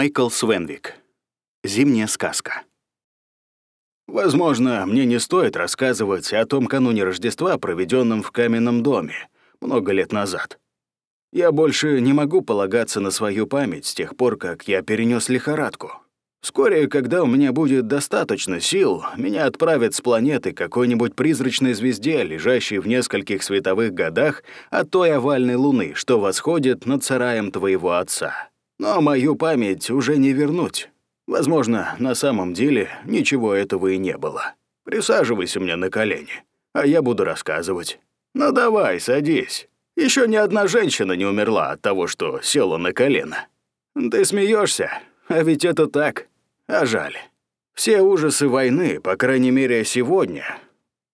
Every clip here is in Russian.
Майкл Свенвик. Зимняя сказка. Возможно, мне не стоит рассказывать о том кануне Рождества, проведенном в каменном доме много лет назад. Я больше не могу полагаться на свою память с тех пор, как я перенес лихорадку. Вскоре, когда у меня будет достаточно сил, меня отправят с планеты какой-нибудь призрачной звезде, лежащей в нескольких световых годах от той овальной луны, что восходит над сараем твоего отца. Но мою память уже не вернуть. Возможно, на самом деле ничего этого и не было. Присаживайся мне на колени, а я буду рассказывать. Ну давай, садись. Еще ни одна женщина не умерла от того, что села на колено. Ты смеешься, а ведь это так. А жаль. Все ужасы войны, по крайней мере сегодня,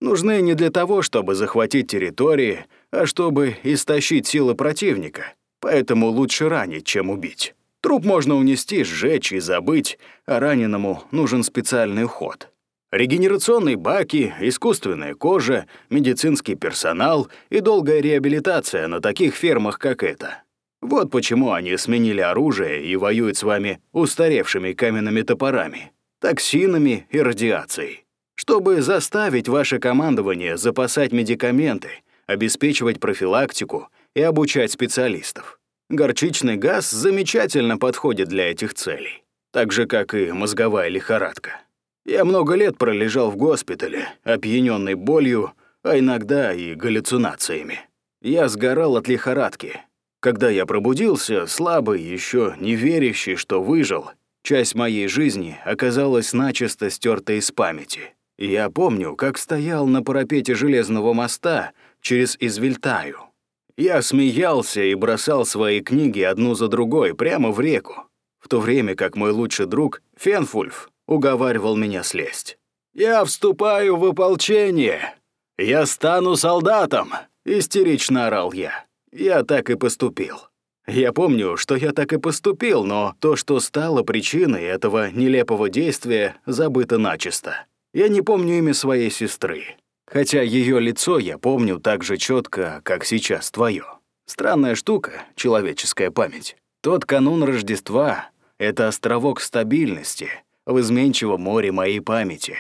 нужны не для того, чтобы захватить территории, а чтобы истощить силы противника. Поэтому лучше ранить, чем убить. Труп можно унести, сжечь и забыть, а раненому нужен специальный уход. Регенерационные баки, искусственная кожа, медицинский персонал и долгая реабилитация на таких фермах, как эта. Вот почему они сменили оружие и воюют с вами устаревшими каменными топорами, токсинами и радиацией. Чтобы заставить ваше командование запасать медикаменты, обеспечивать профилактику и обучать специалистов. Горчичный газ замечательно подходит для этих целей, так же, как и мозговая лихорадка. Я много лет пролежал в госпитале, опьяненный болью, а иногда и галлюцинациями. Я сгорал от лихорадки, когда я пробудился, слабый, еще не верящий, что выжил, часть моей жизни оказалась начисто стерта из памяти. я помню, как стоял на парапете железного моста через Извельтаю. Я смеялся и бросал свои книги одну за другой прямо в реку, в то время как мой лучший друг, Фенфульф, уговаривал меня слезть. «Я вступаю в ополчение! Я стану солдатом!» — истерично орал я. Я так и поступил. Я помню, что я так и поступил, но то, что стало причиной этого нелепого действия, забыто начисто. Я не помню имя своей сестры, хотя ее лицо я помню так же четко, как сейчас твое. Странная штука, человеческая память. Тот канун Рождества — это островок стабильности в изменчивом море моей памяти.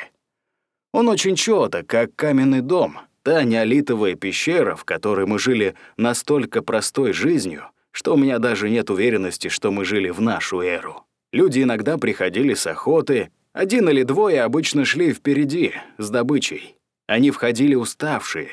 Он очень четок, как каменный дом, Та неолитовая пещера, в которой мы жили настолько простой жизнью, что у меня даже нет уверенности, что мы жили в нашу эру. Люди иногда приходили с охоты, один или двое обычно шли впереди, с добычей. Они входили уставшие,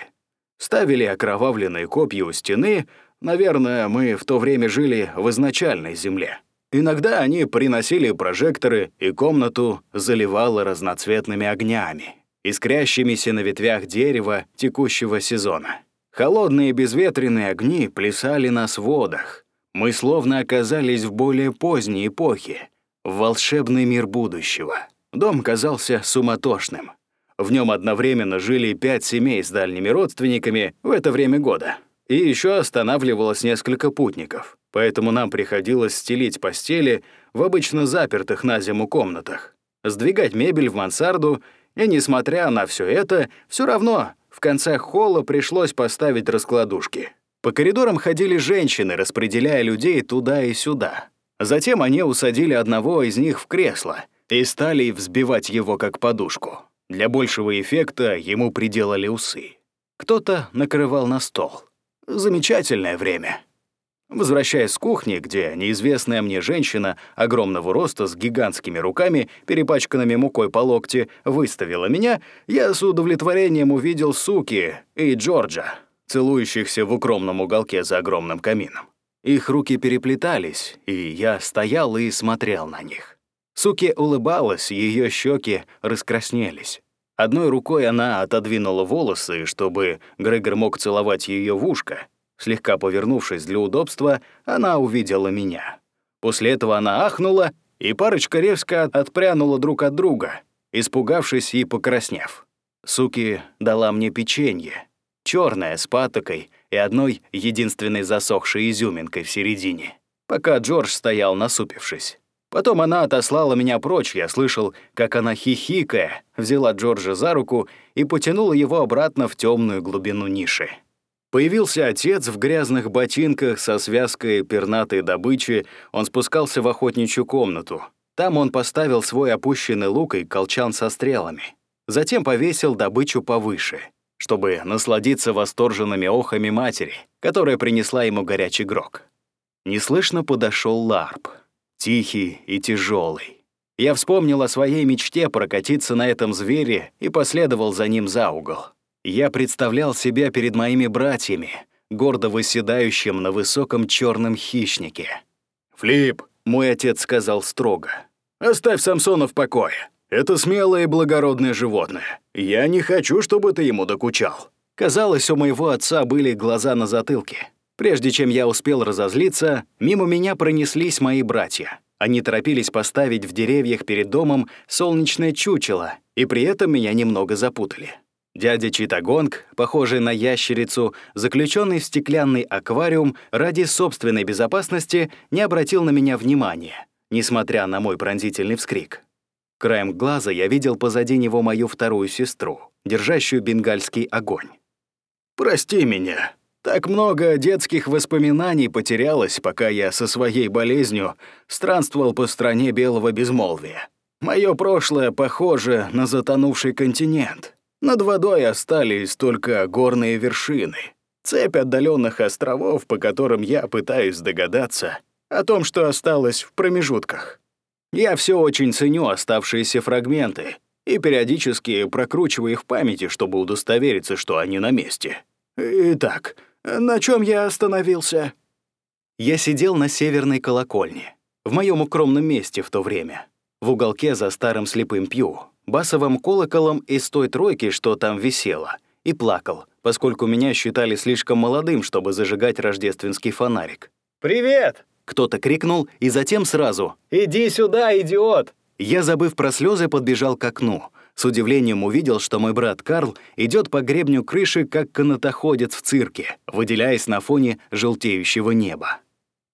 ставили окровавленные копья у стены, наверное, мы в то время жили в изначальной земле. Иногда они приносили прожекторы, и комнату заливало разноцветными огнями искрящимися на ветвях дерева текущего сезона. Холодные безветренные огни плясали на сводах. Мы словно оказались в более поздней эпохе, в волшебный мир будущего. Дом казался суматошным. В нем одновременно жили пять семей с дальними родственниками в это время года. И еще останавливалось несколько путников, поэтому нам приходилось стелить постели в обычно запертых на зиму комнатах, сдвигать мебель в мансарду и несмотря на все это, все равно в конце холла пришлось поставить раскладушки. По коридорам ходили женщины, распределяя людей туда и сюда. Затем они усадили одного из них в кресло и стали взбивать его как подушку. Для большего эффекта ему приделали усы. Кто-то накрывал на стол. Замечательное время. Возвращаясь с кухни, где неизвестная мне женщина огромного роста с гигантскими руками, перепачканными мукой по локте, выставила меня, я с удовлетворением увидел Суки и Джорджа, целующихся в укромном уголке за огромным камином. Их руки переплетались, и я стоял и смотрел на них. Суки улыбалась, ее щеки раскраснелись. Одной рукой она отодвинула волосы, чтобы Грегор мог целовать ее в ушко, Слегка повернувшись для удобства, она увидела меня. После этого она ахнула, и парочка резко отпрянула друг от друга, испугавшись и покраснев. Суки дала мне печенье, черное с патокой и одной единственной засохшей изюминкой в середине, пока Джордж стоял насупившись. Потом она отослала меня прочь, я слышал, как она хихикая взяла Джорджа за руку и потянула его обратно в темную глубину ниши. Появился отец в грязных ботинках со связкой пернатой добычи, он спускался в охотничью комнату. Там он поставил свой опущенный лук и колчан со стрелами. Затем повесил добычу повыше, чтобы насладиться восторженными охами матери, которая принесла ему горячий грок. Неслышно подошел Ларп, тихий и тяжелый. Я вспомнил о своей мечте прокатиться на этом звере и последовал за ним за угол. Я представлял себя перед моими братьями, гордо выседающим на высоком черном хищнике. «Флип», — мой отец сказал строго, — «оставь Самсона в покое. Это смелое и благородное животное. Я не хочу, чтобы ты ему докучал». Казалось, у моего отца были глаза на затылке. Прежде чем я успел разозлиться, мимо меня пронеслись мои братья. Они торопились поставить в деревьях перед домом солнечное чучело, и при этом меня немного запутали. Дядя Читагонг, похожий на ящерицу, заключенный в стеклянный аквариум, ради собственной безопасности не обратил на меня внимания, несмотря на мой пронзительный вскрик. Краем глаза я видел позади него мою вторую сестру, держащую бенгальский огонь. «Прости меня. Так много детских воспоминаний потерялось, пока я со своей болезнью странствовал по стране белого безмолвия. Мое прошлое похоже на затонувший континент. Над водой остались только горные вершины, цепь отдаленных островов, по которым я пытаюсь догадаться о том, что осталось в промежутках. Я все очень ценю оставшиеся фрагменты и периодически прокручиваю их в памяти, чтобы удостовериться, что они на месте. Итак, на чем я остановился? Я сидел на северной колокольне, в моем укромном месте в то время, в уголке за старым слепым пью, басовым колоколом из той тройки, что там висела, и плакал, поскольку меня считали слишком молодым, чтобы зажигать рождественский фонарик. «Привет!» — кто-то крикнул, и затем сразу «Иди сюда, идиот!» Я, забыв про слезы, подбежал к окну. С удивлением увидел, что мой брат Карл идет по гребню крыши, как канатоходец в цирке, выделяясь на фоне желтеющего неба.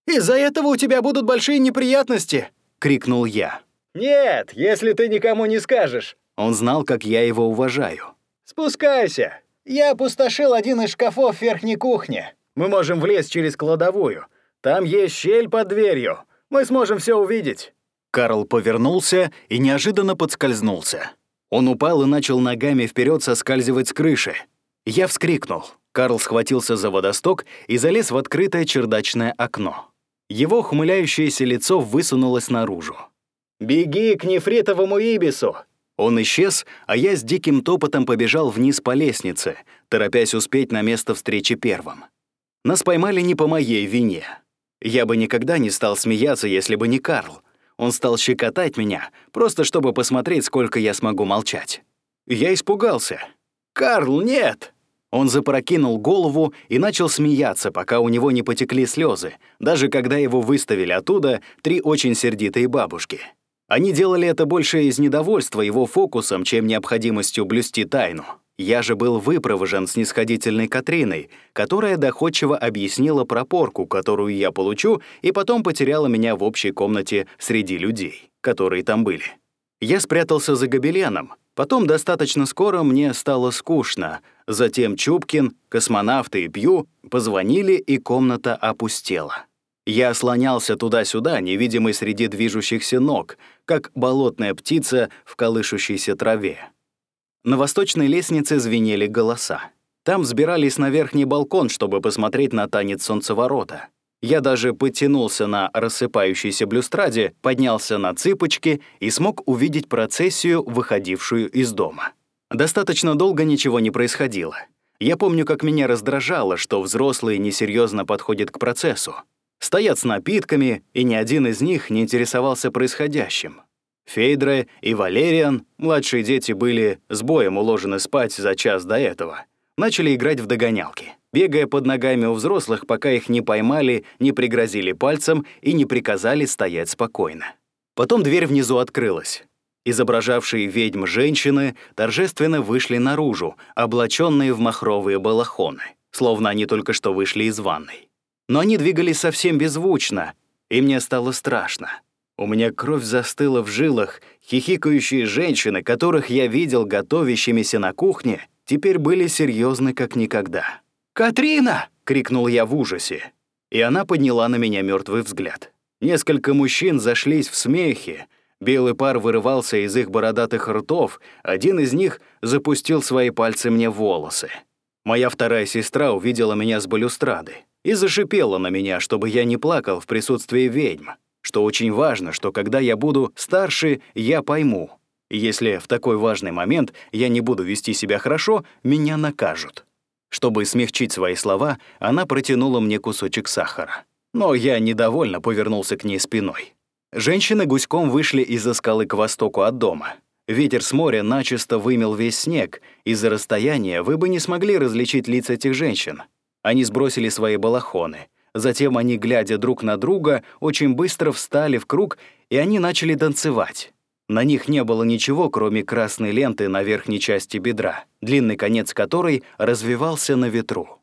«Из-за этого у тебя будут большие неприятности!» — крикнул я. «Нет, если ты никому не скажешь». Он знал, как я его уважаю. «Спускайся. Я опустошил один из шкафов в верхней кухне. Мы можем влезть через кладовую. Там есть щель под дверью. Мы сможем все увидеть». Карл повернулся и неожиданно подскользнулся. Он упал и начал ногами вперед соскальзывать с крыши. Я вскрикнул. Карл схватился за водосток и залез в открытое чердачное окно. Его хмыляющееся лицо высунулось наружу. «Беги к нефритовому ибису!» Он исчез, а я с диким топотом побежал вниз по лестнице, торопясь успеть на место встречи первым. Нас поймали не по моей вине. Я бы никогда не стал смеяться, если бы не Карл. Он стал щекотать меня, просто чтобы посмотреть, сколько я смогу молчать. Я испугался. «Карл, нет!» Он запрокинул голову и начал смеяться, пока у него не потекли слезы, даже когда его выставили оттуда три очень сердитые бабушки. Они делали это больше из недовольства его фокусом, чем необходимостью блюсти тайну. Я же был выпровожен с нисходительной Катриной, которая доходчиво объяснила пропорку, которую я получу, и потом потеряла меня в общей комнате среди людей, которые там были. Я спрятался за гобеленом. Потом достаточно скоро мне стало скучно. Затем Чупкин, космонавты и Пью позвонили, и комната опустела. Я слонялся туда-сюда, невидимый среди движущихся ног, как болотная птица в колышущейся траве. На восточной лестнице звенели голоса. Там взбирались на верхний балкон, чтобы посмотреть на танец солнцеворота. Я даже потянулся на рассыпающейся блюстраде, поднялся на цыпочки и смог увидеть процессию, выходившую из дома. Достаточно долго ничего не происходило. Я помню, как меня раздражало, что взрослые несерьезно подходят к процессу стоят с напитками, и ни один из них не интересовался происходящим. Фейдре и Валериан, младшие дети, были с боем уложены спать за час до этого. Начали играть в догонялки, бегая под ногами у взрослых, пока их не поймали, не пригрозили пальцем и не приказали стоять спокойно. Потом дверь внизу открылась. Изображавшие ведьм женщины торжественно вышли наружу, облаченные в махровые балахоны, словно они только что вышли из ванной но они двигались совсем беззвучно, и мне стало страшно. У меня кровь застыла в жилах, хихикающие женщины, которых я видел готовящимися на кухне, теперь были серьезны как никогда. «Катрина!» — крикнул я в ужасе. И она подняла на меня мертвый взгляд. Несколько мужчин зашлись в смехе. Белый пар вырывался из их бородатых ртов, один из них запустил свои пальцы мне в волосы. Моя вторая сестра увидела меня с балюстрады и зашипела на меня, чтобы я не плакал в присутствии ведьм, что очень важно, что когда я буду старше, я пойму. Если в такой важный момент я не буду вести себя хорошо, меня накажут. Чтобы смягчить свои слова, она протянула мне кусочек сахара. Но я недовольно повернулся к ней спиной. Женщины гуськом вышли из-за скалы к востоку от дома. Ветер с моря начисто вымел весь снег. Из-за расстояния вы бы не смогли различить лица этих женщин. Они сбросили свои балахоны. Затем они, глядя друг на друга, очень быстро встали в круг, и они начали танцевать. На них не было ничего, кроме красной ленты на верхней части бедра, длинный конец которой развивался на ветру.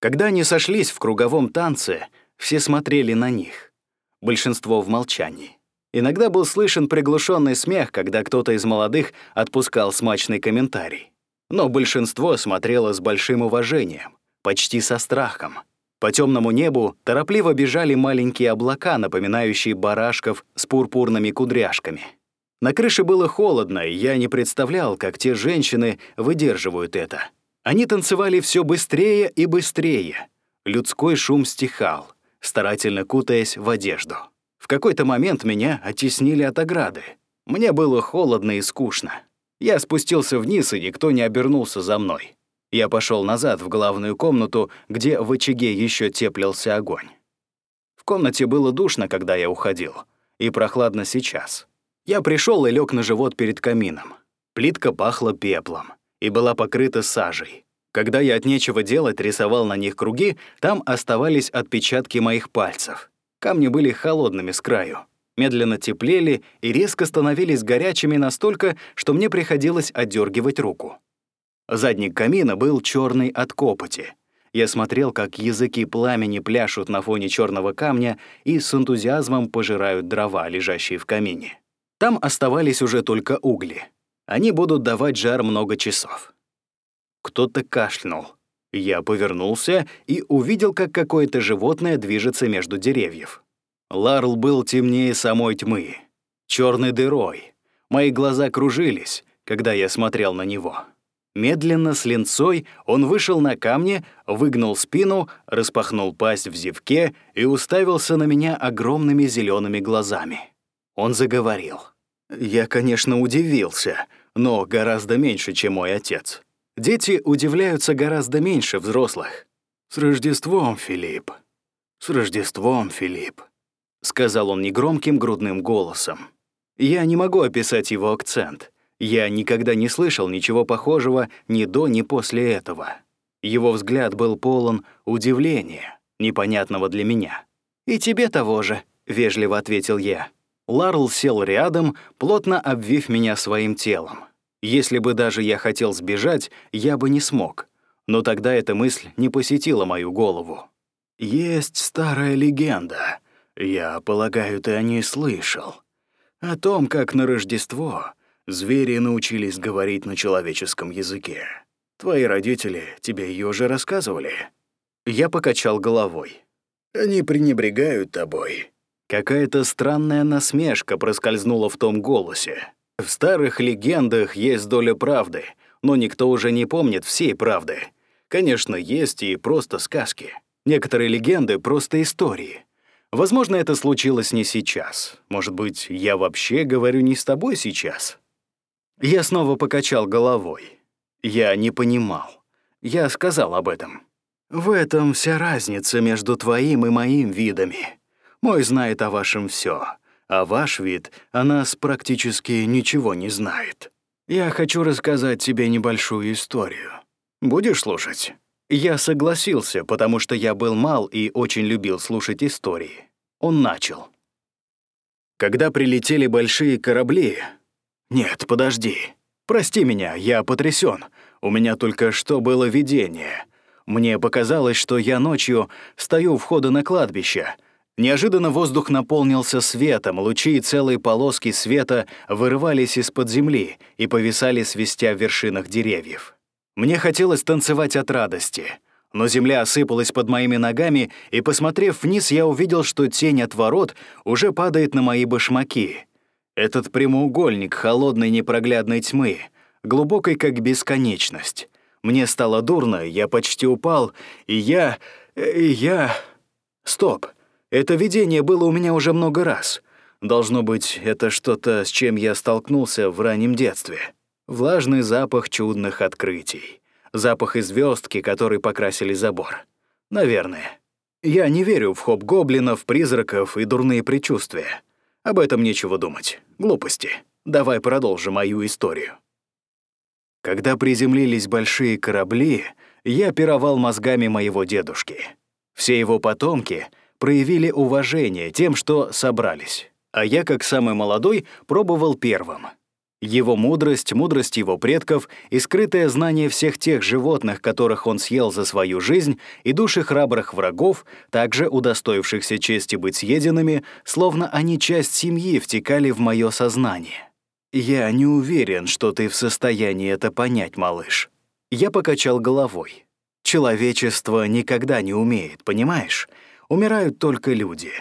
Когда они сошлись в круговом танце, все смотрели на них. Большинство в молчании. Иногда был слышен приглушенный смех, когда кто-то из молодых отпускал смачный комментарий. Но большинство смотрело с большим уважением, почти со страхом. По темному небу торопливо бежали маленькие облака, напоминающие барашков с пурпурными кудряшками. На крыше было холодно, и я не представлял, как те женщины выдерживают это. Они танцевали все быстрее и быстрее. Людской шум стихал, старательно кутаясь в одежду. В какой-то момент меня оттеснили от ограды. Мне было холодно и скучно. Я спустился вниз, и никто не обернулся за мной. Я пошел назад в главную комнату, где в очаге еще теплился огонь. В комнате было душно, когда я уходил, и прохладно сейчас. Я пришел и лег на живот перед камином. Плитка пахла пеплом и была покрыта сажей. Когда я от нечего делать рисовал на них круги, там оставались отпечатки моих пальцев. Камни были холодными с краю, медленно теплели и резко становились горячими настолько, что мне приходилось отдергивать руку. Задник камина был черный от копоти. Я смотрел, как языки пламени пляшут на фоне черного камня и с энтузиазмом пожирают дрова, лежащие в камине. Там оставались уже только угли. Они будут давать жар много часов. Кто-то кашлянул. Я повернулся и увидел, как какое-то животное движется между деревьев. Ларл был темнее самой тьмы, черной дырой. Мои глаза кружились, когда я смотрел на него. Медленно, с линцой, он вышел на камни, выгнул спину, распахнул пасть в зевке и уставился на меня огромными зелеными глазами. Он заговорил. Я, конечно, удивился, но гораздо меньше, чем мой отец. Дети удивляются гораздо меньше взрослых. «С Рождеством, Филипп! С Рождеством, Филипп!» — сказал он негромким грудным голосом. Я не могу описать его акцент. Я никогда не слышал ничего похожего ни до, ни после этого. Его взгляд был полон удивления, непонятного для меня. «И тебе того же», — вежливо ответил я. Ларл сел рядом, плотно обвив меня своим телом. Если бы даже я хотел сбежать, я бы не смог. Но тогда эта мысль не посетила мою голову. «Есть старая легенда. Я полагаю, ты о ней слышал. О том, как на Рождество звери научились говорить на человеческом языке. Твои родители тебе ее уже рассказывали?» Я покачал головой. «Они пренебрегают тобой. Какая-то странная насмешка проскользнула в том голосе. В старых легендах есть доля правды, но никто уже не помнит всей правды. Конечно, есть и просто сказки. Некоторые легенды — просто истории. Возможно, это случилось не сейчас. Может быть, я вообще говорю не с тобой сейчас? Я снова покачал головой. Я не понимал. Я сказал об этом. В этом вся разница между твоим и моим видами. Мой знает о вашем все, а ваш вид о нас практически ничего не знает. Я хочу рассказать тебе небольшую историю. Будешь слушать?» Я согласился, потому что я был мал и очень любил слушать истории. Он начал. Когда прилетели большие корабли... Нет, подожди. Прости меня, я потрясен. У меня только что было видение. Мне показалось, что я ночью стою у входа на кладбище, Неожиданно воздух наполнился светом, лучи и целые полоски света вырывались из-под земли и повисали, свистя в вершинах деревьев. Мне хотелось танцевать от радости. но земля осыпалась под моими ногами, и, посмотрев вниз, я увидел, что тень от ворот уже падает на мои башмаки. Этот прямоугольник холодной непроглядной тьмы, глубокой как бесконечность. Мне стало дурно, я почти упал, и я... и я... Стоп. Это видение было у меня уже много раз. Должно быть, это что-то, с чем я столкнулся в раннем детстве. Влажный запах чудных открытий. Запах и звездки, который покрасили забор. Наверное. Я не верю в хоп-гоблинов, призраков и дурные предчувствия. Об этом нечего думать. Глупости. Давай продолжим мою историю. Когда приземлились большие корабли, я пировал мозгами моего дедушки. Все его потомки проявили уважение тем, что собрались, а я, как самый молодой, пробовал первым — его мудрость, мудрость его предков и скрытое знание всех тех животных, которых он съел за свою жизнь, и души храбрых врагов, также удостоившихся чести быть съеденными, словно они часть семьи втекали в мое сознание. «Я не уверен, что ты в состоянии это понять, малыш». Я покачал головой. «Человечество никогда не умеет, понимаешь? Умирают только люди.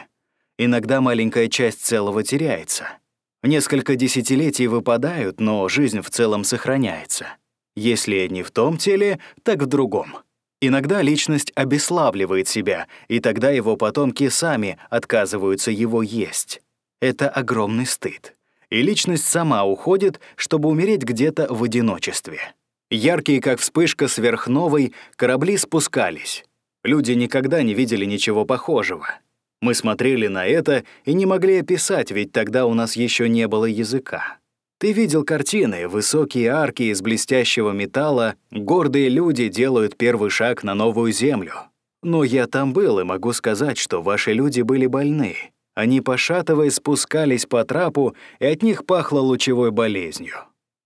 Иногда маленькая часть целого теряется». Несколько десятилетий выпадают, но жизнь в целом сохраняется. Если не в том теле, так в другом. Иногда личность обеславливает себя, и тогда его потомки сами отказываются его есть. Это огромный стыд. И личность сама уходит, чтобы умереть где-то в одиночестве. Яркие, как вспышка сверхновой, корабли спускались. Люди никогда не видели ничего похожего. Мы смотрели на это и не могли описать, ведь тогда у нас еще не было языка. Ты видел картины, высокие арки из блестящего металла, гордые люди делают первый шаг на новую землю. Но я там был и могу сказать, что ваши люди были больны. Они, пошатываясь, спускались по трапу, и от них пахло лучевой болезнью.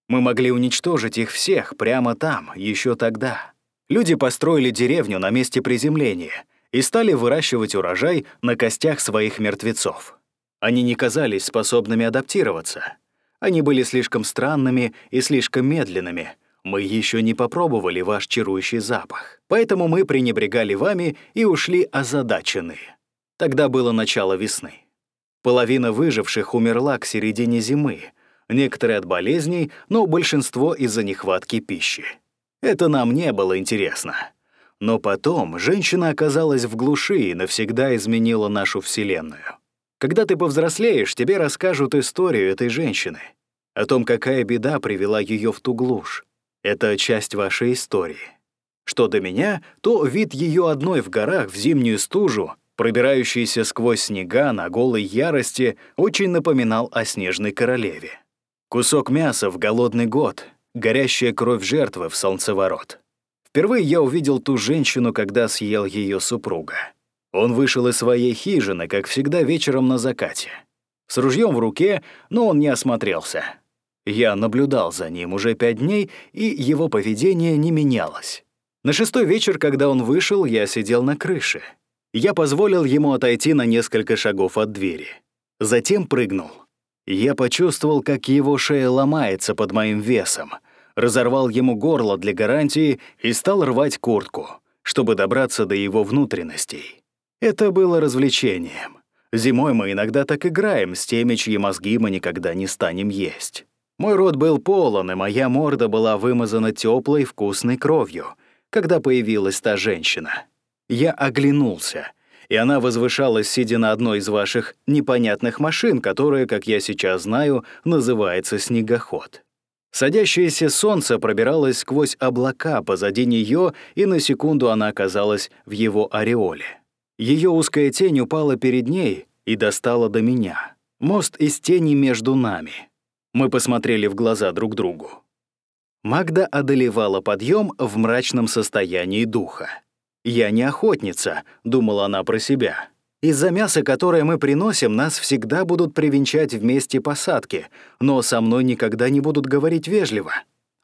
Мы могли уничтожить их всех прямо там, еще тогда. Люди построили деревню на месте приземления — и стали выращивать урожай на костях своих мертвецов. Они не казались способными адаптироваться. Они были слишком странными и слишком медленными. Мы еще не попробовали ваш чарующий запах. Поэтому мы пренебрегали вами и ушли озадаченные. Тогда было начало весны. Половина выживших умерла к середине зимы, некоторые от болезней, но большинство из-за нехватки пищи. Это нам не было интересно. Но потом женщина оказалась в глуши и навсегда изменила нашу Вселенную. Когда ты повзрослеешь, тебе расскажут историю этой женщины, о том, какая беда привела ее в ту глушь. Это часть вашей истории. Что до меня, то вид ее одной в горах в зимнюю стужу, пробирающийся сквозь снега на голой ярости, очень напоминал о снежной королеве. Кусок мяса в голодный год, горящая кровь жертвы в солнцеворот. Впервые я увидел ту женщину, когда съел ее супруга. Он вышел из своей хижины, как всегда, вечером на закате. С ружьем в руке, но он не осмотрелся. Я наблюдал за ним уже пять дней, и его поведение не менялось. На шестой вечер, когда он вышел, я сидел на крыше. Я позволил ему отойти на несколько шагов от двери. Затем прыгнул. Я почувствовал, как его шея ломается под моим весом — разорвал ему горло для гарантии и стал рвать куртку, чтобы добраться до его внутренностей. Это было развлечением. Зимой мы иногда так играем с теми, чьи мозги мы никогда не станем есть. Мой рот был полон, и моя морда была вымазана теплой вкусной кровью, когда появилась та женщина. Я оглянулся, и она возвышалась, сидя на одной из ваших непонятных машин, которая, как я сейчас знаю, называется снегоход. Садящееся солнце пробиралось сквозь облака позади нее, и на секунду она оказалась в его ореоле. Ее узкая тень упала перед ней и достала до меня. Мост из тени между нами. Мы посмотрели в глаза друг другу. Магда одолевала подъем в мрачном состоянии духа. «Я не охотница», — думала она про себя. Из-за мяса, которое мы приносим, нас всегда будут привенчать в месте посадки, но со мной никогда не будут говорить вежливо.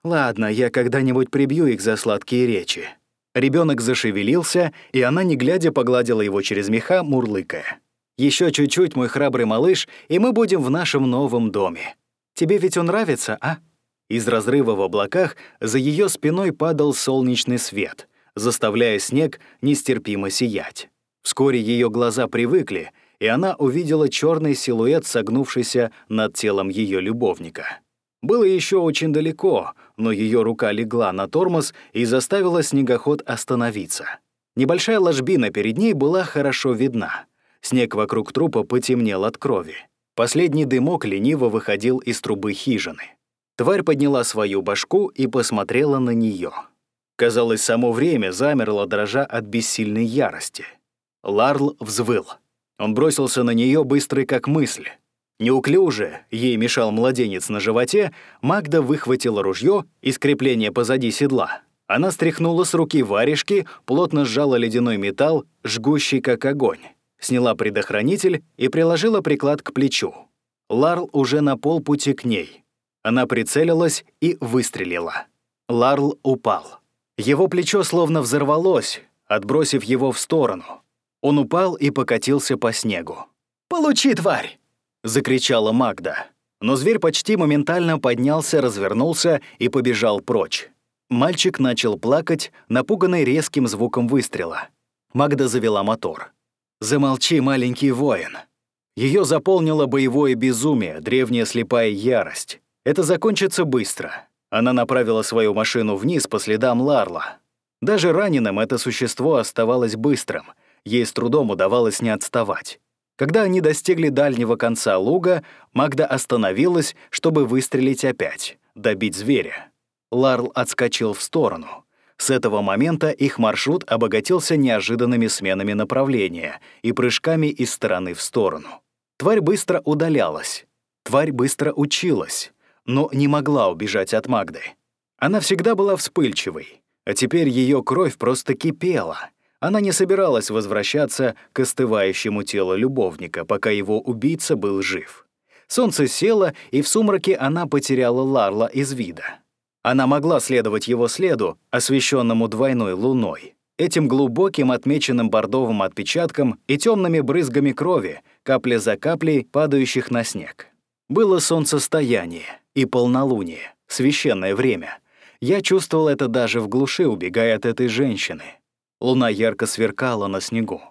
Ладно, я когда-нибудь прибью их за сладкие речи. Ребенок зашевелился, и она, не глядя, погладила его через меха, мурлыкая. Еще чуть-чуть, мой храбрый малыш, и мы будем в нашем новом доме. Тебе ведь он нравится, а?» Из разрыва в облаках за ее спиной падал солнечный свет, заставляя снег нестерпимо сиять. Вскоре ее глаза привыкли, и она увидела черный силуэт, согнувшийся над телом ее любовника. Было еще очень далеко, но ее рука легла на тормоз и заставила снегоход остановиться. Небольшая ложбина перед ней была хорошо видна. Снег вокруг трупа потемнел от крови. Последний дымок лениво выходил из трубы хижины. Тварь подняла свою башку и посмотрела на нее. Казалось, само время замерло, дрожа от бессильной ярости. Ларл взвыл. Он бросился на нее быстрый как мысль. Неуклюже, ей мешал младенец на животе, Магда выхватила ружье из крепления позади седла. Она стряхнула с руки варежки, плотно сжала ледяной металл, жгущий как огонь. Сняла предохранитель и приложила приклад к плечу. Ларл уже на полпути к ней. Она прицелилась и выстрелила. Ларл упал. Его плечо словно взорвалось, отбросив его в сторону. Он упал и покатился по снегу. «Получи, тварь!» — закричала Магда. Но зверь почти моментально поднялся, развернулся и побежал прочь. Мальчик начал плакать, напуганный резким звуком выстрела. Магда завела мотор. «Замолчи, маленький воин». Ее заполнило боевое безумие, древняя слепая ярость. Это закончится быстро. Она направила свою машину вниз по следам Ларла. Даже раненым это существо оставалось быстрым. Ей с трудом удавалось не отставать. Когда они достигли дальнего конца луга, Магда остановилась, чтобы выстрелить опять, добить зверя. Ларл отскочил в сторону. С этого момента их маршрут обогатился неожиданными сменами направления и прыжками из стороны в сторону. Тварь быстро удалялась. Тварь быстро училась, но не могла убежать от Магды. Она всегда была вспыльчивой, а теперь ее кровь просто кипела — она не собиралась возвращаться к остывающему телу любовника, пока его убийца был жив. Солнце село, и в сумраке она потеряла Ларла из вида. Она могла следовать его следу, освещенному двойной луной, этим глубоким отмеченным бордовым отпечатком и темными брызгами крови, капля за каплей, падающих на снег. Было солнцестояние и полнолуние, священное время. Я чувствовал это даже в глуши, убегая от этой женщины. Луна ярко сверкала на снегу.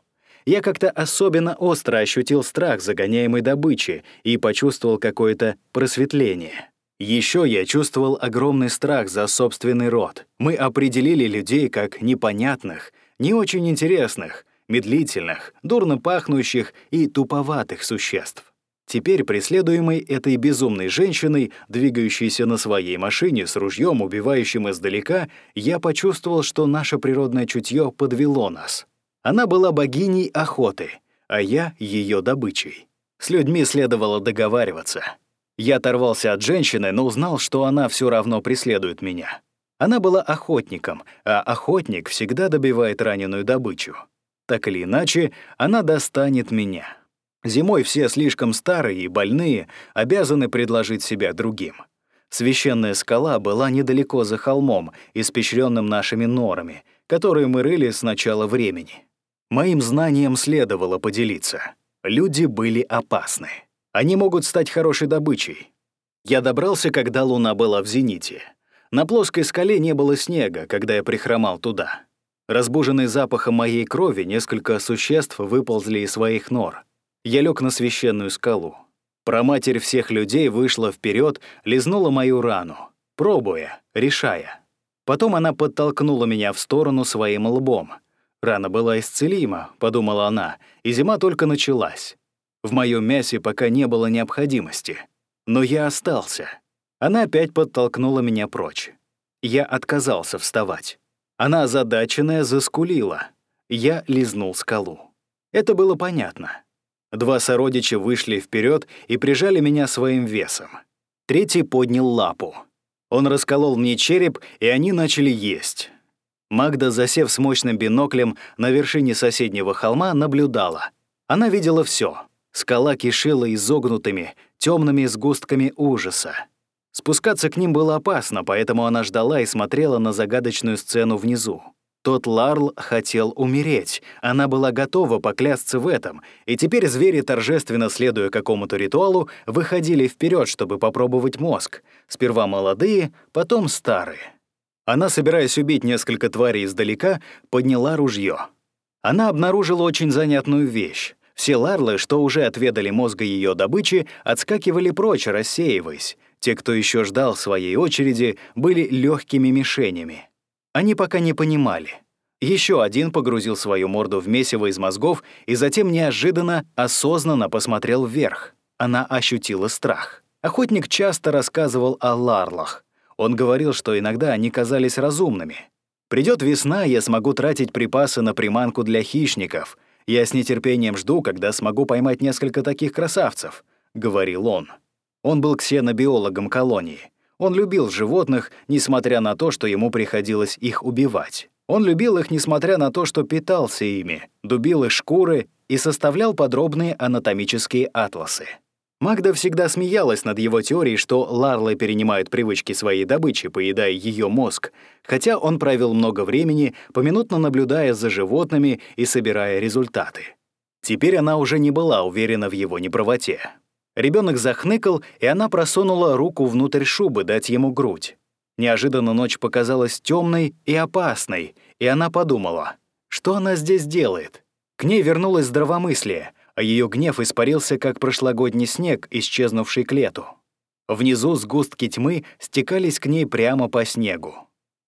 Я как-то особенно остро ощутил страх загоняемой добычи и почувствовал какое-то просветление. Еще я чувствовал огромный страх за собственный род. Мы определили людей как непонятных, не очень интересных, медлительных, дурно пахнущих и туповатых существ. Теперь, преследуемый этой безумной женщиной, двигающейся на своей машине с ружьем, убивающим издалека, я почувствовал, что наше природное чутье подвело нас. Она была богиней охоты, а я — ее добычей. С людьми следовало договариваться. Я оторвался от женщины, но узнал, что она все равно преследует меня. Она была охотником, а охотник всегда добивает раненую добычу. Так или иначе, она достанет меня. Зимой все слишком старые и больные обязаны предложить себя другим. Священная скала была недалеко за холмом, испещренным нашими норами, которые мы рыли с начала времени. Моим знанием следовало поделиться. Люди были опасны. Они могут стать хорошей добычей. Я добрался, когда луна была в зените. На плоской скале не было снега, когда я прихромал туда. Разбуженный запахом моей крови, несколько существ выползли из своих нор — я лег на священную скалу. Проматерь всех людей вышла вперед, лизнула мою рану, пробуя, решая. Потом она подтолкнула меня в сторону своим лбом. Рана была исцелима, подумала она, и зима только началась. В моем мясе пока не было необходимости. Но я остался. Она опять подтолкнула меня прочь. Я отказался вставать. Она озадаченная заскулила. Я лизнул скалу. Это было понятно. Два сородича вышли вперед и прижали меня своим весом. Третий поднял лапу. Он расколол мне череп, и они начали есть. Магда, засев с мощным биноклем на вершине соседнего холма, наблюдала. Она видела все. Скала кишила изогнутыми, темными сгустками ужаса. Спускаться к ним было опасно, поэтому она ждала и смотрела на загадочную сцену внизу. Тот Ларл хотел умереть. Она была готова поклясться в этом, и теперь звери, торжественно следуя какому-то ритуалу, выходили вперед, чтобы попробовать мозг. Сперва молодые, потом старые. Она, собираясь убить несколько тварей издалека, подняла ружье. Она обнаружила очень занятную вещь. Все ларлы, что уже отведали мозга ее добычи, отскакивали прочь, рассеиваясь. Те, кто еще ждал своей очереди, были легкими мишенями. Они пока не понимали. Еще один погрузил свою морду в месиво из мозгов и затем неожиданно, осознанно посмотрел вверх. Она ощутила страх. Охотник часто рассказывал о ларлах. Он говорил, что иногда они казались разумными. Придет весна, я смогу тратить припасы на приманку для хищников. Я с нетерпением жду, когда смогу поймать несколько таких красавцев», — говорил он. Он был ксенобиологом колонии. Он любил животных, несмотря на то, что ему приходилось их убивать. Он любил их, несмотря на то, что питался ими, дубил их шкуры и составлял подробные анатомические атласы. Магда всегда смеялась над его теорией, что ларлы перенимают привычки своей добычи, поедая ее мозг, хотя он провел много времени, поминутно наблюдая за животными и собирая результаты. Теперь она уже не была уверена в его неправоте. Ребенок захныкал, и она просунула руку внутрь шубы дать ему грудь. Неожиданно ночь показалась темной и опасной, и она подумала, что она здесь делает. К ней вернулось здравомыслие — а ее гнев испарился, как прошлогодний снег, исчезнувший к лету. Внизу сгустки тьмы стекались к ней прямо по снегу.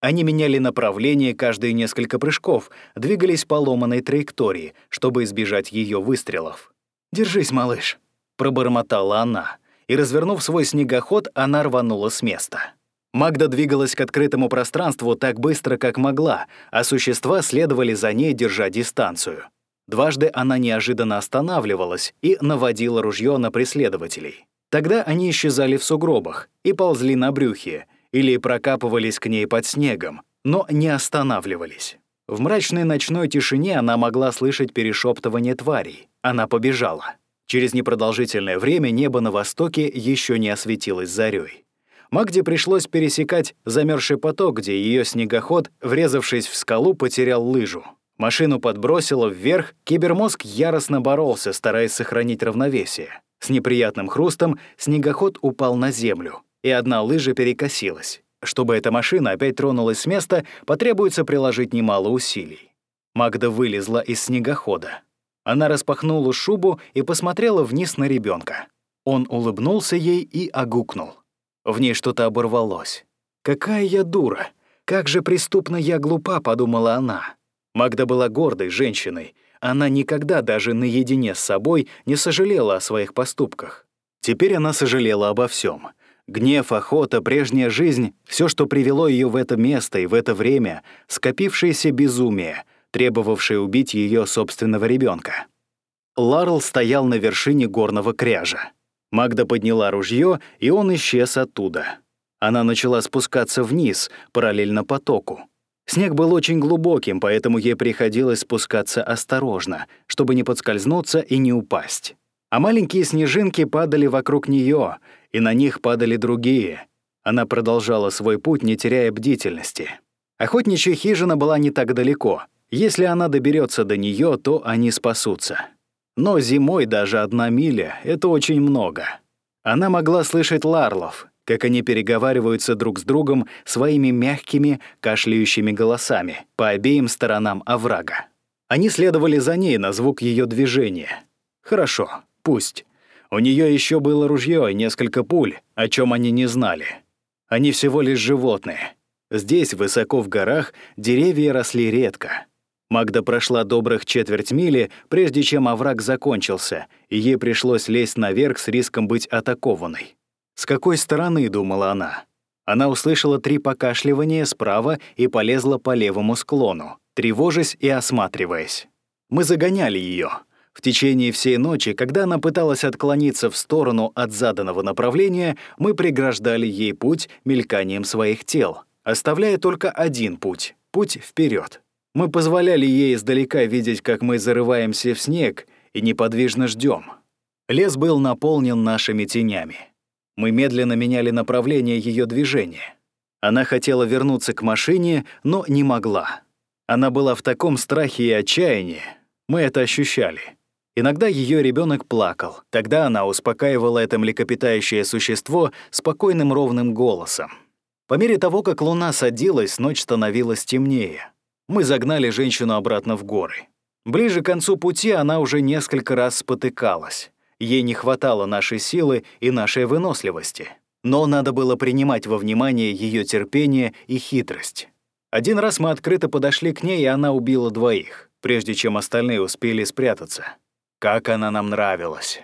Они меняли направление каждые несколько прыжков, двигались по ломаной траектории, чтобы избежать ее выстрелов. «Держись, малыш», — пробормотала она, и, развернув свой снегоход, она рванула с места. Магда двигалась к открытому пространству так быстро, как могла, а существа следовали за ней, держа дистанцию. Дважды она неожиданно останавливалась и наводила ружье на преследователей. Тогда они исчезали в сугробах и ползли на брюхе или прокапывались к ней под снегом, но не останавливались. В мрачной ночной тишине она могла слышать перешептывание тварей. Она побежала. Через непродолжительное время небо на востоке еще не осветилось зарей. Магде пришлось пересекать замерзший поток, где ее снегоход, врезавшись в скалу, потерял лыжу. Машину подбросило вверх, кибермозг яростно боролся, стараясь сохранить равновесие. С неприятным хрустом снегоход упал на землю, и одна лыжа перекосилась. Чтобы эта машина опять тронулась с места, потребуется приложить немало усилий. Магда вылезла из снегохода. Она распахнула шубу и посмотрела вниз на ребенка. Он улыбнулся ей и огукнул. В ней что-то оборвалось. «Какая я дура! Как же преступно я глупа!» — подумала она. Магда была гордой женщиной. Она никогда даже наедине с собой не сожалела о своих поступках. Теперь она сожалела обо всем. Гнев, охота, прежняя жизнь — все, что привело ее в это место и в это время, скопившееся безумие, требовавшее убить ее собственного ребенка. Ларл стоял на вершине горного кряжа. Магда подняла ружье, и он исчез оттуда. Она начала спускаться вниз, параллельно потоку. Снег был очень глубоким, поэтому ей приходилось спускаться осторожно, чтобы не подскользнуться и не упасть. А маленькие снежинки падали вокруг нее, и на них падали другие. Она продолжала свой путь, не теряя бдительности. Охотничья хижина была не так далеко. Если она доберется до нее, то они спасутся. Но зимой даже одна миля — это очень много. Она могла слышать ларлов, как они переговариваются друг с другом своими мягкими, кашляющими голосами по обеим сторонам оврага. Они следовали за ней на звук ее движения. Хорошо, пусть. У нее еще было ружье и несколько пуль, о чем они не знали. Они всего лишь животные. Здесь, высоко в горах, деревья росли редко. Магда прошла добрых четверть мили, прежде чем овраг закончился, и ей пришлось лезть наверх с риском быть атакованной. С какой стороны, думала она? Она услышала три покашливания справа и полезла по левому склону, тревожась и осматриваясь. Мы загоняли ее. В течение всей ночи, когда она пыталась отклониться в сторону от заданного направления, мы преграждали ей путь мельканием своих тел, оставляя только один путь — путь вперед. Мы позволяли ей издалека видеть, как мы зарываемся в снег и неподвижно ждем. Лес был наполнен нашими тенями. Мы медленно меняли направление ее движения. Она хотела вернуться к машине, но не могла. Она была в таком страхе и отчаянии. Мы это ощущали. Иногда ее ребенок плакал. Тогда она успокаивала это млекопитающее существо спокойным ровным голосом. По мере того, как луна садилась, ночь становилась темнее. Мы загнали женщину обратно в горы. Ближе к концу пути она уже несколько раз спотыкалась. Ей не хватало нашей силы и нашей выносливости. Но надо было принимать во внимание ее терпение и хитрость. Один раз мы открыто подошли к ней, и она убила двоих, прежде чем остальные успели спрятаться. Как она нам нравилась.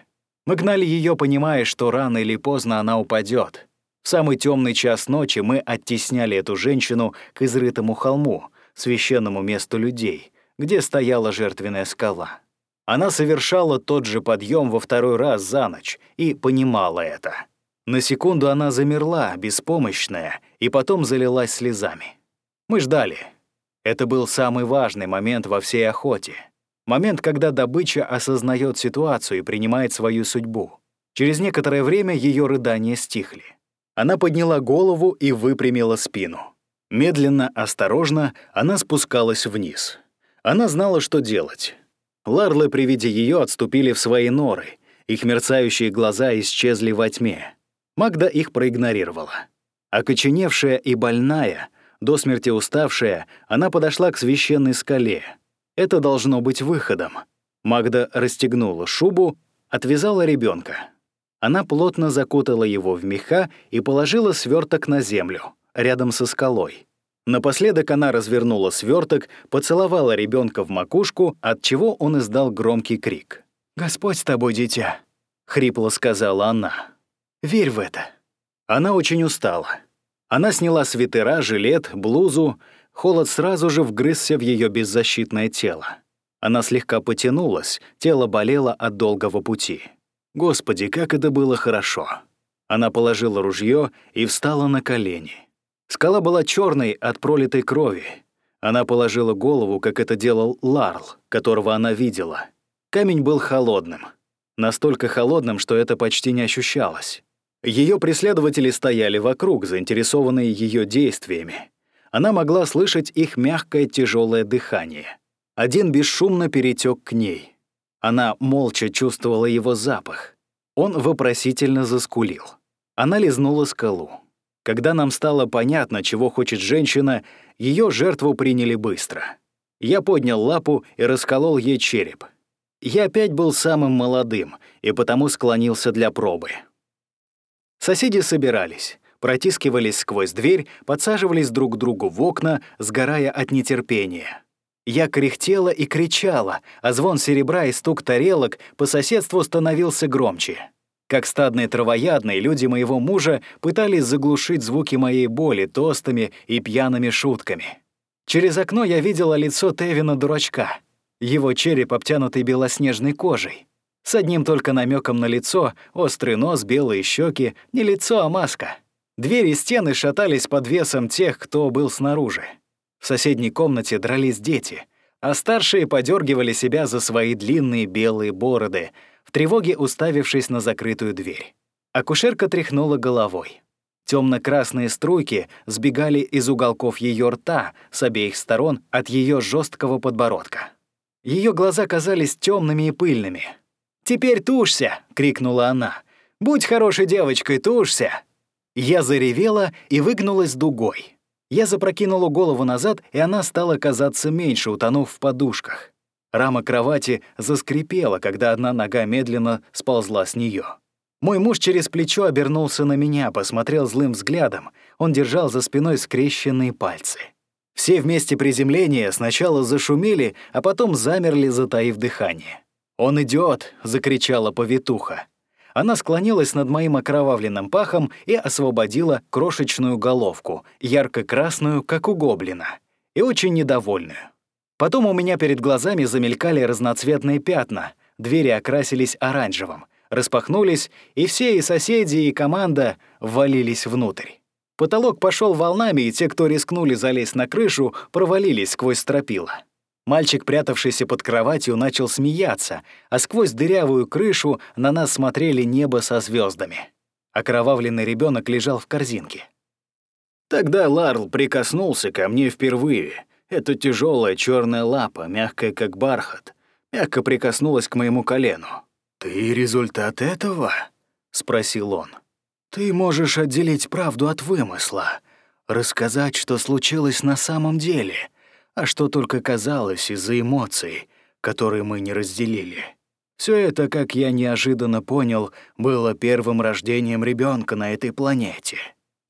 Мы гнали ее, понимая, что рано или поздно она упадет. В самый темный час ночи мы оттесняли эту женщину к изрытому холму, священному месту людей, где стояла жертвенная скала. Она совершала тот же подъем во второй раз за ночь и понимала это. На секунду она замерла, беспомощная, и потом залилась слезами. Мы ждали. Это был самый важный момент во всей охоте. Момент, когда добыча осознает ситуацию и принимает свою судьбу. Через некоторое время ее рыдания стихли. Она подняла голову и выпрямила спину. Медленно, осторожно она спускалась вниз. Она знала, что делать. Ларлы при виде ее отступили в свои норы. Их мерцающие глаза исчезли во тьме. Магда их проигнорировала. Окоченевшая и больная, до смерти уставшая, она подошла к священной скале. Это должно быть выходом. Магда расстегнула шубу, отвязала ребенка. Она плотно закутала его в меха и положила сверток на землю, рядом со скалой. Напоследок она развернула сверток, поцеловала ребенка в макушку, от чего он издал громкий крик. «Господь с тобой, дитя», — хрипло сказала она. «Верь в это». Она очень устала. Она сняла свитера, жилет, блузу. Холод сразу же вгрызся в ее беззащитное тело. Она слегка потянулась, тело болело от долгого пути. Господи, как это было хорошо. Она положила ружье и встала на колени. Скала была черной от пролитой крови. Она положила голову, как это делал Ларл, которого она видела. Камень был холодным. Настолько холодным, что это почти не ощущалось. Ее преследователи стояли вокруг, заинтересованные ее действиями. Она могла слышать их мягкое тяжелое дыхание. Один бесшумно перетек к ней. Она молча чувствовала его запах. Он вопросительно заскулил. Она лизнула скалу. Когда нам стало понятно, чего хочет женщина, ее жертву приняли быстро. Я поднял лапу и расколол ей череп. Я опять был самым молодым и потому склонился для пробы. Соседи собирались, протискивались сквозь дверь, подсаживались друг к другу в окна, сгорая от нетерпения. Я кряхтела и кричала, а звон серебра и стук тарелок по соседству становился громче. Как стадные травоядные, люди моего мужа пытались заглушить звуки моей боли тостами и пьяными шутками. Через окно я видела лицо Тевина-дурачка. Его череп обтянутый белоснежной кожей. С одним только намеком на лицо, острый нос, белые щеки, не лицо, а маска. Двери и стены шатались под весом тех, кто был снаружи. В соседней комнате дрались дети, а старшие подергивали себя за свои длинные белые бороды, в тревоге уставившись на закрытую дверь. Акушерка тряхнула головой. Темно-красные струйки сбегали из уголков ее рта с обеих сторон от ее жесткого подбородка. Ее глаза казались темными и пыльными. «Теперь тушься!» — крикнула она. «Будь хорошей девочкой, тушься!» Я заревела и выгнулась дугой. Я запрокинула голову назад, и она стала казаться меньше, утонув в подушках. Рама кровати заскрипела, когда одна нога медленно сползла с нее. Мой муж через плечо обернулся на меня, посмотрел злым взглядом. Он держал за спиной скрещенные пальцы. Все вместе приземления сначала зашумели, а потом замерли, затаив дыхание. «Он идет! закричала повитуха. Она склонилась над моим окровавленным пахом и освободила крошечную головку, ярко-красную, как у гоблина, и очень недовольную. Потом у меня перед глазами замелькали разноцветные пятна, двери окрасились оранжевым, распахнулись, и все и соседи, и команда ввалились внутрь. Потолок пошел волнами, и те, кто рискнули залезть на крышу, провалились сквозь стропила. Мальчик, прятавшийся под кроватью, начал смеяться, а сквозь дырявую крышу на нас смотрели небо со звездами. Окровавленный ребенок лежал в корзинке. Тогда Ларл прикоснулся ко мне впервые. Эта тяжелая черная лапа, мягкая как бархат, мягко прикоснулась к моему колену. «Ты результат этого?» — спросил он. «Ты можешь отделить правду от вымысла. рассказать, что случилось на самом деле, а что только казалось из-за эмоций, которые мы не разделили. Все это, как я неожиданно понял, было первым рождением ребенка на этой планете.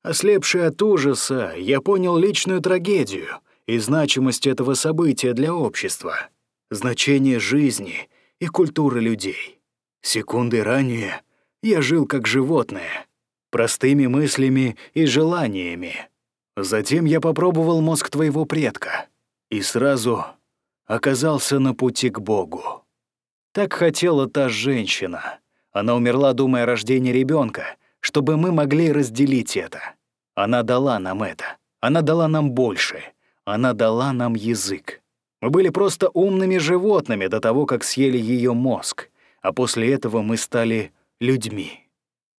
Ослепший от ужаса, я понял личную трагедию и значимость этого события для общества, значение жизни и культуры людей. Секунды ранее я жил как животное, простыми мыслями и желаниями. Затем я попробовал мозг твоего предка и сразу оказался на пути к Богу. Так хотела та женщина. Она умерла, думая о рождении ребенка, чтобы мы могли разделить это. Она дала нам это. Она дала нам больше. Она дала нам язык. Мы были просто умными животными до того, как съели ее мозг, а после этого мы стали людьми.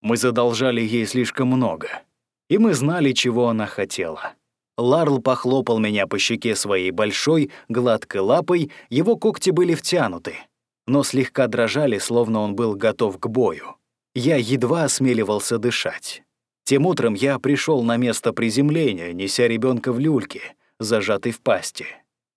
Мы задолжали ей слишком много, и мы знали, чего она хотела. Ларл похлопал меня по щеке своей большой, гладкой лапой, его когти были втянуты — но слегка дрожали, словно он был готов к бою. Я едва осмеливался дышать. Тем утром я пришел на место приземления, неся ребенка в люльке, зажатый в пасти.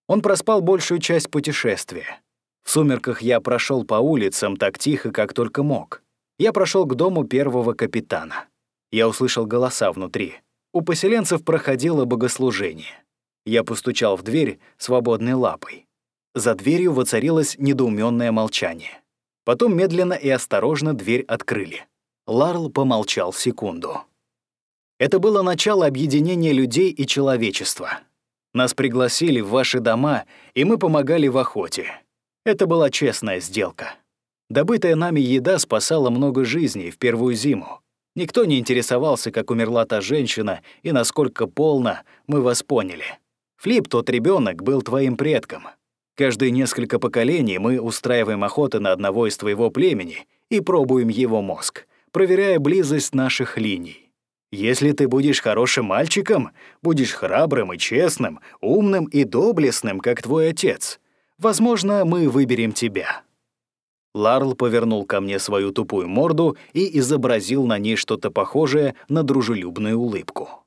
Он проспал большую часть путешествия. В сумерках я прошел по улицам так тихо, как только мог. Я прошел к дому первого капитана. Я услышал голоса внутри. У поселенцев проходило богослужение. Я постучал в дверь свободной лапой. За дверью воцарилось недоуменное молчание. Потом медленно и осторожно дверь открыли. Ларл помолчал секунду. Это было начало объединения людей и человечества. Нас пригласили в ваши дома, и мы помогали в охоте. Это была честная сделка. Добытая нами еда спасала много жизней в первую зиму. Никто не интересовался, как умерла та женщина и насколько полно мы вас поняли. Флип, тот ребенок, был твоим предком. Каждые несколько поколений мы устраиваем охоты на одного из твоего племени и пробуем его мозг, проверяя близость наших линий. Если ты будешь хорошим мальчиком, будешь храбрым и честным, умным и доблестным, как твой отец, возможно, мы выберем тебя». Ларл повернул ко мне свою тупую морду и изобразил на ней что-то похожее на дружелюбную улыбку.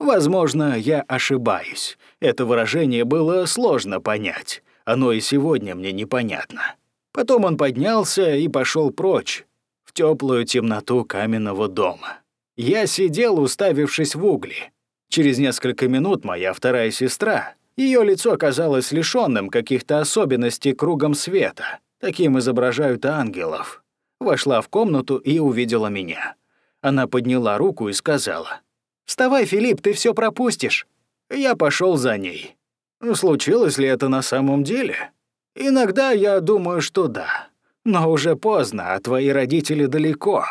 Возможно, я ошибаюсь. Это выражение было сложно понять. Оно и сегодня мне непонятно. Потом он поднялся и пошел прочь, в теплую темноту каменного дома. Я сидел, уставившись в угли. Через несколько минут моя вторая сестра, ее лицо оказалось лишенным каких-то особенностей кругом света. Таким изображают ангелов. Вошла в комнату и увидела меня. Она подняла руку и сказала, «Вставай, Филипп, ты все пропустишь». Я пошел за ней. Случилось ли это на самом деле? Иногда я думаю, что да. Но уже поздно, а твои родители далеко.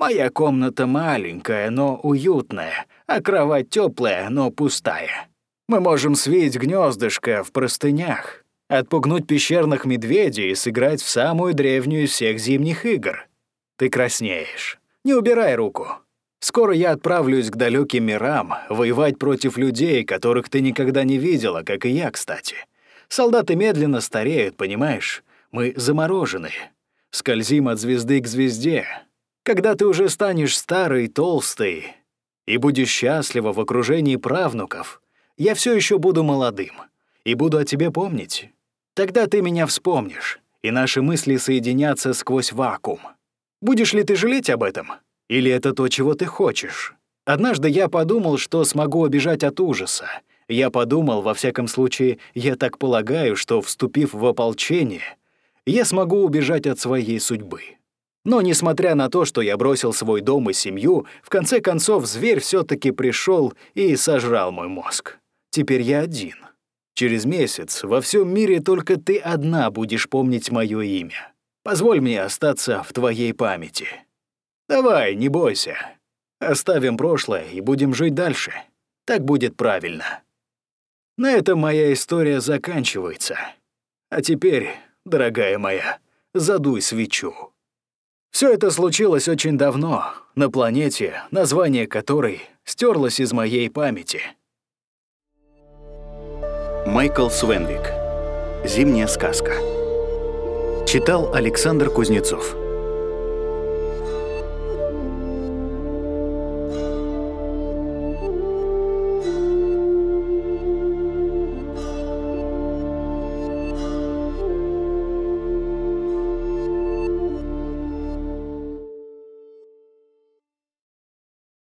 Моя комната маленькая, но уютная, а кровать теплая, но пустая. Мы можем свить гнездышко в простынях, отпугнуть пещерных медведей и сыграть в самую древнюю из всех зимних игр. Ты краснеешь. Не убирай руку. Скоро я отправлюсь к далеким мирам, воевать против людей, которых ты никогда не видела, как и я, кстати. Солдаты медленно стареют, понимаешь? Мы замороженные. Скользим от звезды к звезде. Когда ты уже станешь старый, толстый и будешь счастлива в окружении правнуков, я все еще буду молодым и буду о тебе помнить. Тогда ты меня вспомнишь, и наши мысли соединятся сквозь вакуум. Будешь ли ты жалеть об этом?» Или это то, чего ты хочешь? Однажды я подумал, что смогу убежать от ужаса. Я подумал, во всяком случае, я так полагаю, что, вступив в ополчение, я смогу убежать от своей судьбы. Но несмотря на то, что я бросил свой дом и семью, в конце концов зверь все таки пришел и сожрал мой мозг. Теперь я один. Через месяц во всем мире только ты одна будешь помнить мое имя. Позволь мне остаться в твоей памяти. Давай, не бойся. Оставим прошлое и будем жить дальше. Так будет правильно. На этом моя история заканчивается. А теперь, дорогая моя, задуй свечу. Все это случилось очень давно, на планете, название которой стерлось из моей памяти. Майкл Свенвик. Зимняя сказка. Читал Александр Кузнецов.